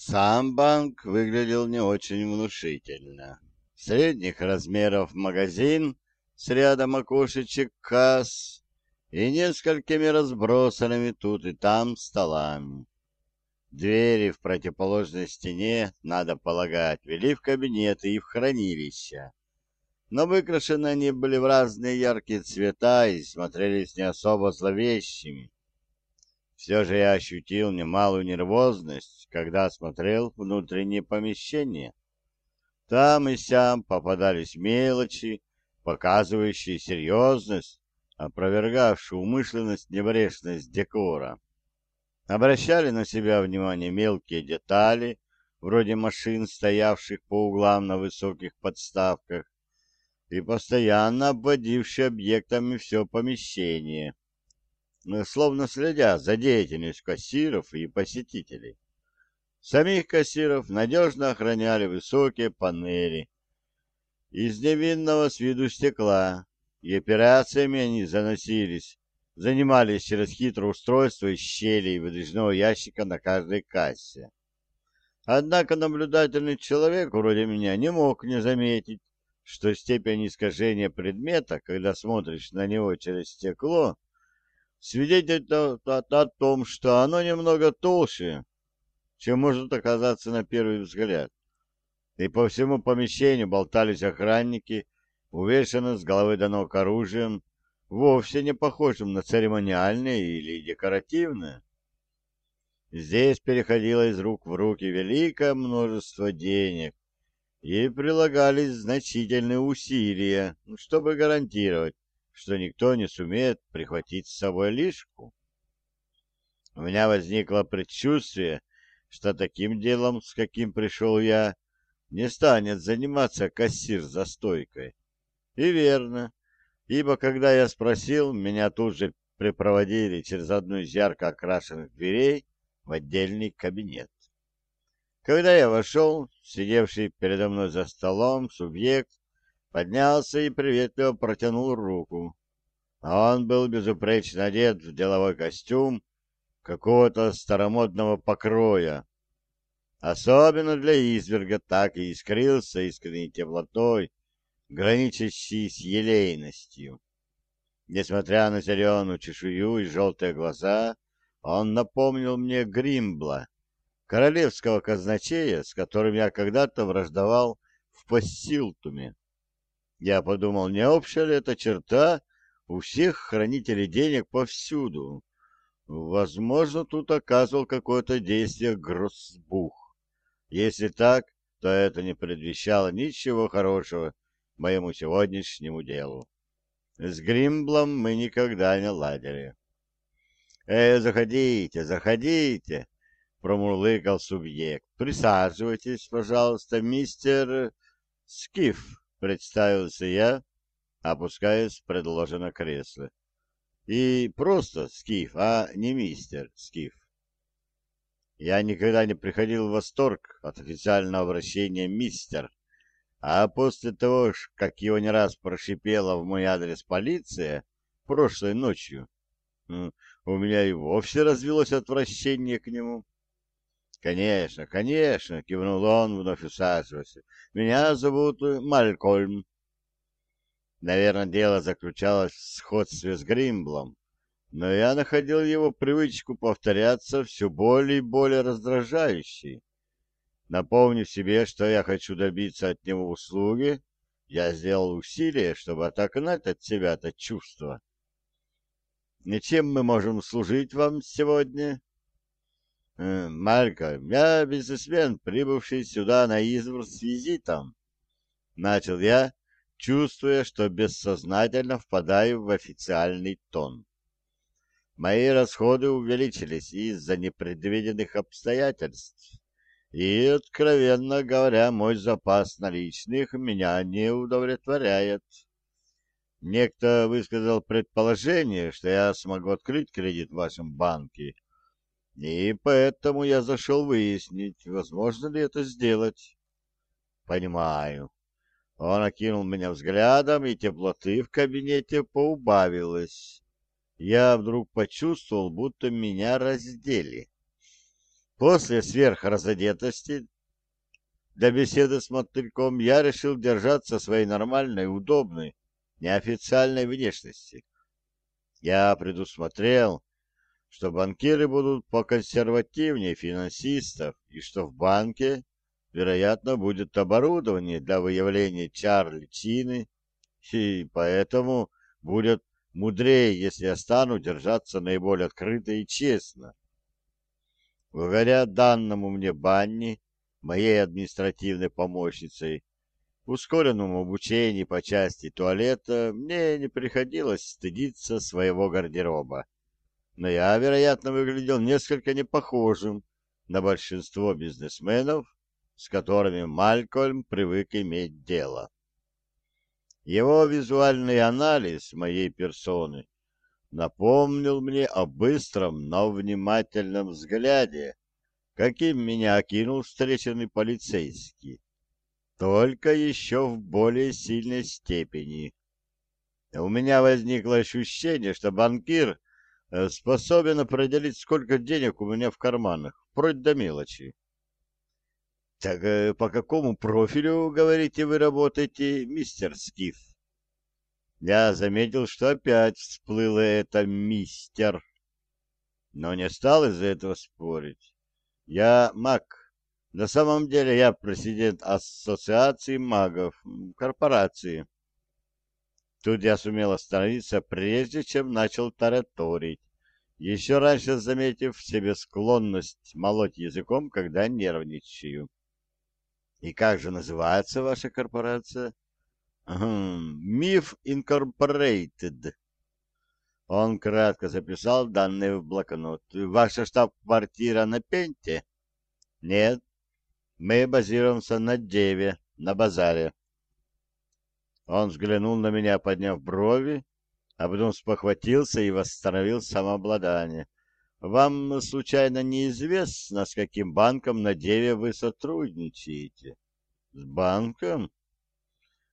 Сам банк выглядел не очень внушительно. Средних размеров магазин с рядом окошечек касс и несколькими разбросанными тут и там столами. Двери в противоположной стене, надо полагать, вели в кабинеты и в хранилища. Но выкрашены они были в разные яркие цвета и смотрелись не особо зловещими. Все же я ощутил немалую нервозность, когда осмотрел внутреннее помещение. Там и сям попадались мелочи, показывающие серьезность, опровергавшую умышленность небрежность декора. Обращали на себя внимание мелкие детали, вроде машин, стоявших по углам на высоких подставках, и постоянно обводившие объектами все помещение словно следя за деятельностью кассиров и посетителей. Самих кассиров надежно охраняли высокие панели из невинного с виду стекла, и операциями они заносились, занимались через хитрое устройство из щелей выдвижного ящика на каждой кассе. Однако наблюдательный человек вроде меня не мог не заметить, что степень искажения предмета, когда смотришь на него через стекло, свидетельствует о том, что оно немного толще, чем может оказаться на первый взгляд. И по всему помещению болтались охранники, увешанные с головы до ног оружием, вовсе не похожим на церемониальное или декоративное. Здесь переходило из рук в руки великое множество денег, и прилагались значительные усилия, чтобы гарантировать, что никто не сумеет прихватить с собой лишку. У меня возникло предчувствие, что таким делом, с каким пришел я, не станет заниматься кассир за стойкой. И верно, ибо когда я спросил, меня тут же припроводили через одну из ярко окрашенных дверей в отдельный кабинет. Когда я вошел, сидевший передо мной за столом субъект поднялся и приветливо протянул руку. Он был безупречно одет в деловой костюм какого-то старомодного покроя. Особенно для изверга так и искрился искренней теплотой, граничащей с елейностью. Несмотря на зеленую чешую и желтые глаза, он напомнил мне Гримбла, королевского казначея, с которым я когда-то враждовал в Пассилтуме. Я подумал, не общая ли эта черта у всех хранителей денег повсюду? Возможно, тут оказывал какое-то действие Гроссбух. Если так, то это не предвещало ничего хорошего моему сегодняшнему делу. С Гримблом мы никогда не ладили. «Э, заходите, заходите!» — промурлыкал субъект. «Присаживайтесь, пожалуйста, мистер Скиф», — представился я, опускаясь в предложенное кресло. «И просто Скиф, а не мистер Скиф». Я никогда не приходил в восторг от официального обращения «мистер», а после того, как его не раз прошипела в мой адрес полиция прошлой ночью, у меня и вовсе развилось отвращение к нему. «Конечно, конечно», — кивнул он, вновь усаживаясь. «Меня зовут Малькольм». Наверное, дело заключалось в сходстве с Гримблом, но я находил его привычку повторяться все более и более раздражающей. Напомнив себе, что я хочу добиться от него услуги, я сделал усилие, чтобы отогнать от себя это чувство. «Чем мы можем служить вам сегодня?» Э, Малька, я бизнесмен, прибывший сюда на извор с визитом. Начал я, чувствуя, что бессознательно впадаю в официальный тон. Мои расходы увеличились из-за непредвиденных обстоятельств, и, откровенно говоря, мой запас наличных меня не удовлетворяет. Некто высказал предположение, что я смогу открыть кредит в вашем банке, и поэтому я зашел выяснить, возможно ли это сделать. Понимаю. Он окинул меня взглядом, и теплоты в кабинете поубавилось. Я вдруг почувствовал, будто меня раздели. После сверхразодетости для беседы с мотыльком я решил держаться своей нормальной, удобной, неофициальной внешности. Я предусмотрел, что банкиры будут поконсервативнее финансистов и что в банке, вероятно, будет оборудование для выявления чар личины, и поэтому будет мудрее, если я стану держаться наиболее открыто и честно. Благодаря данному мне Банни, моей административной помощницей, ускоренному обучению по части туалета, мне не приходилось стыдиться своего гардероба. Но я, вероятно, выглядел несколько непохожим на большинство бизнесменов, с которыми Малькольм привык иметь дело. Его визуальный анализ моей персоны напомнил мне о быстром, но внимательном взгляде, каким меня окинул встреченный полицейский, только еще в более сильной степени. У меня возникло ощущение, что банкир э, способен определить, сколько денег у меня в карманах, вплоть до мелочи. Так э, по какому профилю, говорите, вы работаете, мистер Скиф? Я заметил, что опять всплыло это «мистер», но не стал из-за этого спорить. Я маг. На самом деле я президент ассоциации магов, корпорации. Тут я сумел остановиться, прежде чем начал тараторить, еще раньше заметив в себе склонность молоть языком, когда нервничаю. И как же называется ваша корпорация? Миф Инкорпорейтед. Он кратко записал данные в блокнот. Ваша штаб-квартира на Пенте? Нет. Мы базируемся на Деве, на базаре. Он взглянул на меня, подняв брови, а потом спохватился и восстановил самообладание. Вам, случайно, неизвестно, с каким банком на Деве вы сотрудничаете? С банком?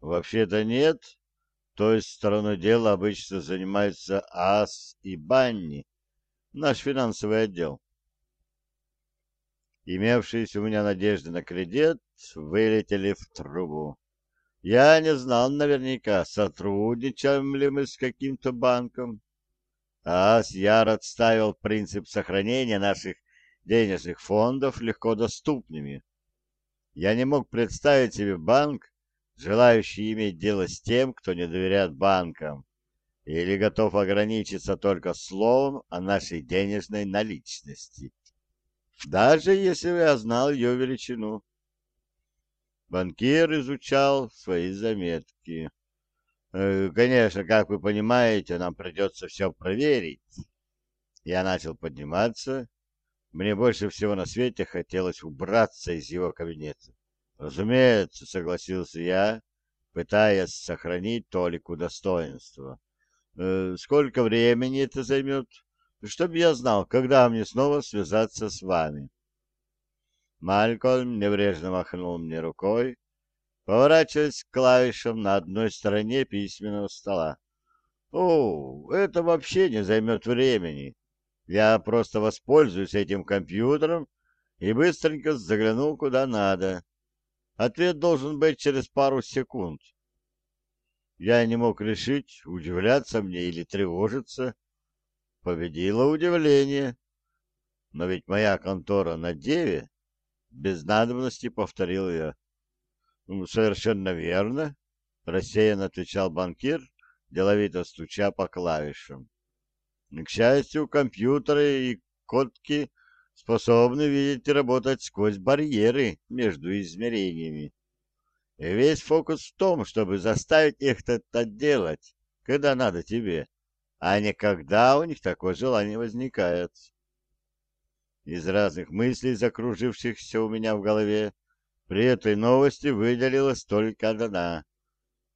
Вообще-то нет. Той стороной дела обычно занимаются АС и Банни, наш финансовый отдел. Имевшиеся у меня надежды на кредит вылетели в трубу. Я не знал наверняка, сотрудничаем ли мы с каким-то банком. АС яро отставил принцип сохранения наших денежных фондов легко доступными. Я не мог представить себе банк, желающий иметь дело с тем, кто не доверяет банкам или готов ограничиться только словом о нашей денежной наличности, даже если я знал ее величину. Банкир изучал свои заметки. «Э, «Конечно, как вы понимаете, нам придется все проверить». Я начал подниматься. Мне больше всего на свете хотелось убраться из его кабинета. Разумеется, согласился я, пытаясь сохранить толику достоинства. Э, сколько времени это займет? Чтобы я знал, когда мне снова связаться с вами. Малькольм небрежно махнул мне рукой, поворачиваясь к клавишам на одной стороне письменного стола. «О, это вообще не займет времени. Я просто воспользуюсь этим компьютером и быстренько загляну куда надо. Ответ должен быть через пару секунд. Я не мог решить, удивляться мне или тревожиться. Победило удивление. Но ведь моя контора на деве, без надобности повторил я. «Ну, совершенно верно, рассеянно отвечал банкир, деловито стуча по клавишам. К счастью, компьютеры и котки способны видеть и работать сквозь барьеры между измерениями. И весь фокус в том, чтобы заставить их это делать, когда надо тебе, а не когда у них такое желание возникает. Из разных мыслей, закружившихся у меня в голове, при этой новости выделилась только одна.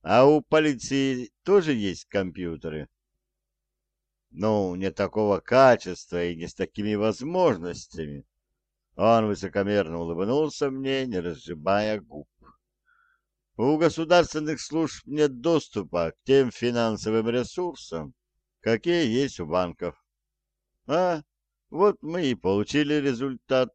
А у полиции тоже есть компьютеры. Ну, не такого качества и не с такими возможностями. Он высокомерно улыбнулся мне, не разжимая губ. У государственных служб нет доступа к тем финансовым ресурсам, какие есть у банков. А, Вот мы и получили результат.